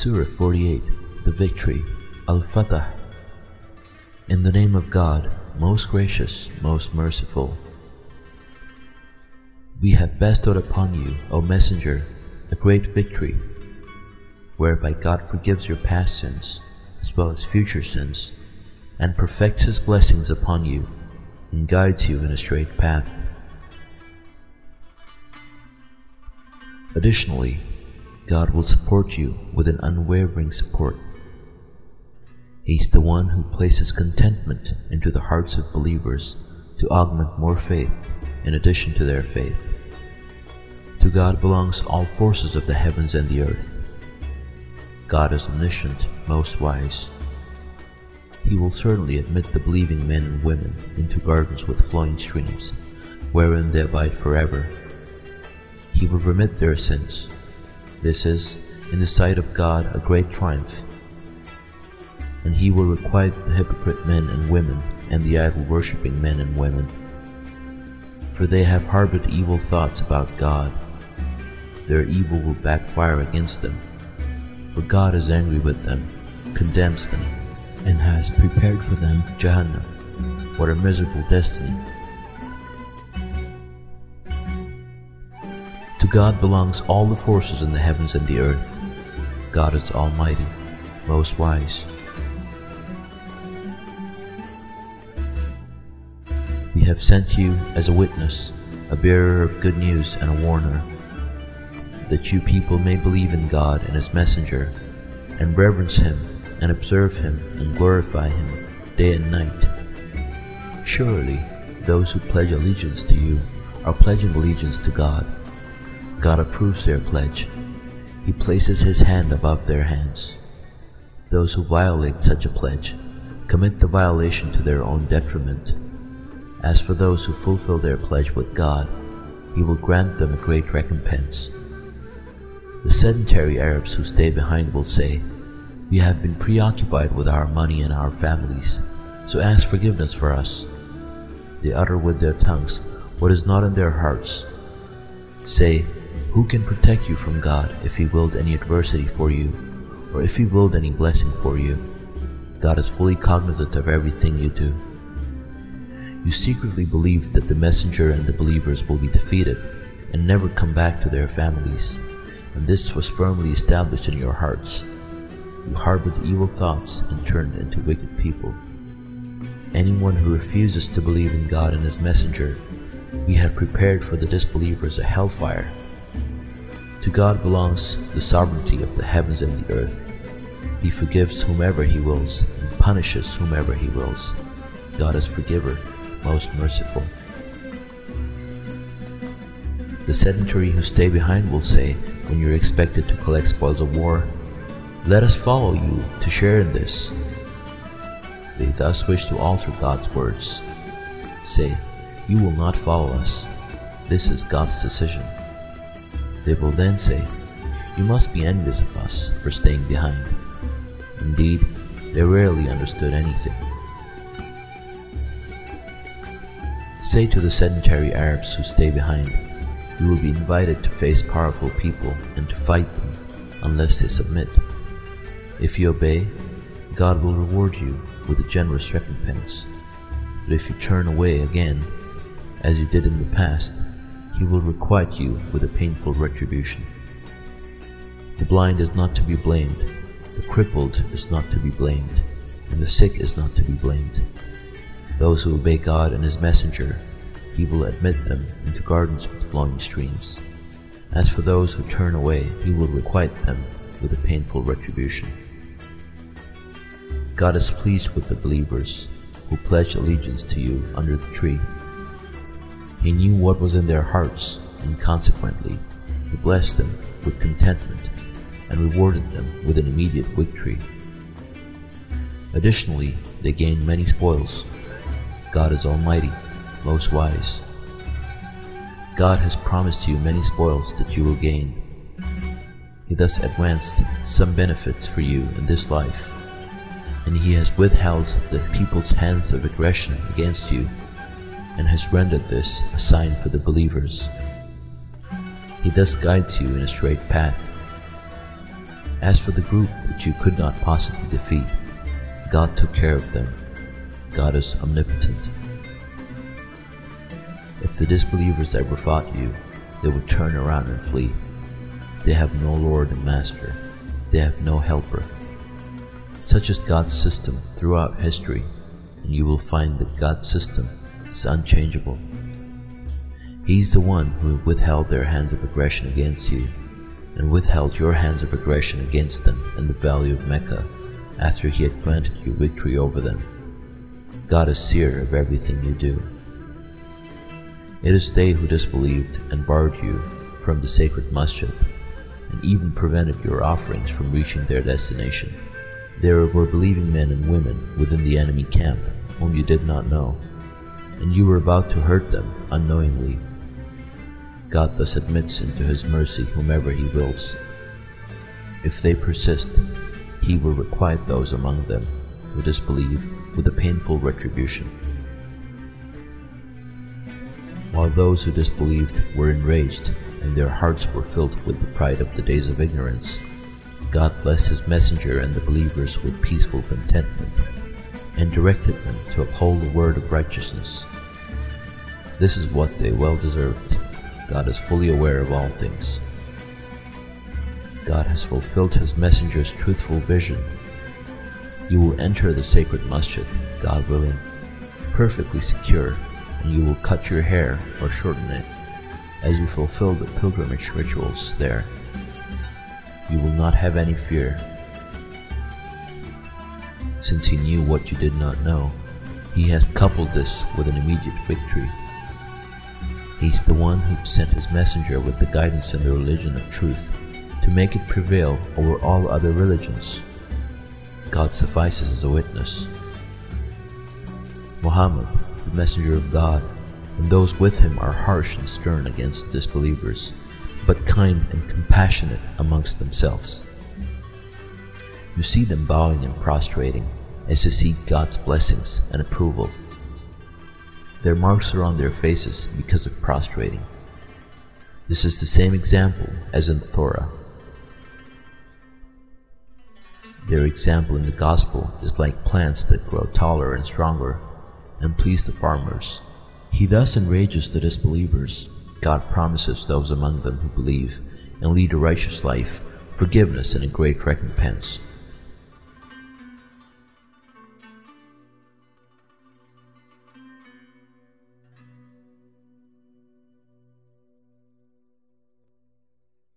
Surah 48 The Victory Al Fath In the name of God, most gracious, most merciful. We have bestowed upon you, O Messenger, a great victory, whereby God forgives your past sins as well as future sins, and perfects His blessings upon you, and guides you in a straight path. Additionally, God will support you with an unwavering support. He's the one who places contentment into the hearts of believers to augment more faith in addition to their faith. To God belongs all forces of the heavens and the earth. God is omniscient, most wise. He will certainly admit the believing men and women into gardens with flowing streams, wherein they abide forever. He will remit their sins. This is, in the sight of God, a great triumph. And he will requite the hypocrite men and women and the idol worshipping men and women. For they have harbored evil thoughts about God their evil will backfire against them. For God is angry with them, condemns them, and has prepared for them Jahannam. What a miserable destiny. God belongs all the forces in the heavens and the earth. God is almighty, most wise. We have sent you as a witness, a bearer of good news and a warner that you people may believe in God and His messenger, and reverence Him, and observe Him, and glorify Him day and night. Surely, those who pledge allegiance to you are pledging allegiance to God. God approves their pledge. He places His hand above their hands. Those who violate such a pledge commit the violation to their own detriment. As for those who fulfill their pledge with God, He will grant them a great recompense. The sedentary Arabs who stay behind will say, We have been preoccupied with our money and our families, so ask forgiveness for us. They utter with their tongues what is not in their hearts. Say, Who can protect you from God if He willed any adversity for you, or if He willed any blessing for you? God is fully cognizant of everything you do. You secretly believe that the messenger and the believers will be defeated and never come back to their families and this was firmly established in your hearts. You harbored evil thoughts and turned into wicked people. Anyone who refuses to believe in God and His messenger, we have prepared for the disbelievers a hellfire. To God belongs the sovereignty of the heavens and the earth. He forgives whomever He wills and punishes whomever He wills. God is forgiver, most merciful. The sedentary who stay behind will say, when you're expected to collect spoils of war. Let us follow you to share in this. They thus wish to alter God's words. Say, You will not follow us. This is God's decision. They will then say, You must be envious of us for staying behind. Indeed, they rarely understood anything. Say to the sedentary Arabs who stay behind, you will be invited to face powerful people and to fight them unless they submit. If you obey, God will reward you with a generous recompense. But if you turn away again, as you did in the past, He will requite you with a painful retribution. The blind is not to be blamed, the crippled is not to be blamed, and the sick is not to be blamed. Those who obey God and His messenger he will admit them into gardens with flowing streams. As for those who turn away, he will requite them with a painful retribution. God is pleased with the believers who pledge allegiance to you under the tree. He knew what was in their hearts, and consequently, He blessed them with contentment and rewarded them with an immediate victory. Additionally, they gained many spoils. God is Almighty most wise. God has promised you many spoils that you will gain. He thus advanced some benefits for you in this life, and He has withheld the people's hands of aggression against you, and has rendered this a sign for the believers. He thus guides you in a straight path. As for the group that you could not possibly defeat, God took care of them. God is omnipotent. If the disbelievers ever fought you, they would turn around and flee. They have no Lord and Master. They have no helper. Such is God's system throughout history, and you will find that God's system is unchangeable. He is the one who withheld their hands of aggression against you, and withheld your hands of aggression against them in the valley of Mecca after he had granted you victory over them. God is seer of everything you do. It is they who disbelieved and barred you from the sacred masjid, and even prevented your offerings from reaching their destination. There were believing men and women within the enemy camp whom you did not know, and you were about to hurt them unknowingly. God thus admits into his mercy whomever he wills. If they persist, he will requite those among them who disbelieve with a painful retribution. While those who disbelieved were enraged and their hearts were filled with the pride of the days of ignorance, God blessed his messenger and the believers with peaceful contentment and directed them to uphold the word of righteousness. This is what they well deserved. God is fully aware of all things. God has fulfilled his messenger's truthful vision. You will enter the sacred masjid, God willing, perfectly secure, and you will cut your hair or shorten it as you fulfill the pilgrimage rituals there. You will not have any fear. Since he knew what you did not know, he has coupled this with an immediate victory. He's the one who sent his messenger with the guidance and the religion of truth to make it prevail over all other religions. God suffices as a witness. Muhammad, the messenger of God, and those with him are harsh and stern against disbelievers, but kind and compassionate amongst themselves. You see them bowing and prostrating as they seek God's blessings and approval. Their marks are on their faces because of prostrating. This is the same example as in the Torah. Their example in the Gospel is like plants that grow taller and stronger and please the farmers. He thus enrages the disbelievers. God promises those among them who believe and lead a righteous life forgiveness and a great recompense.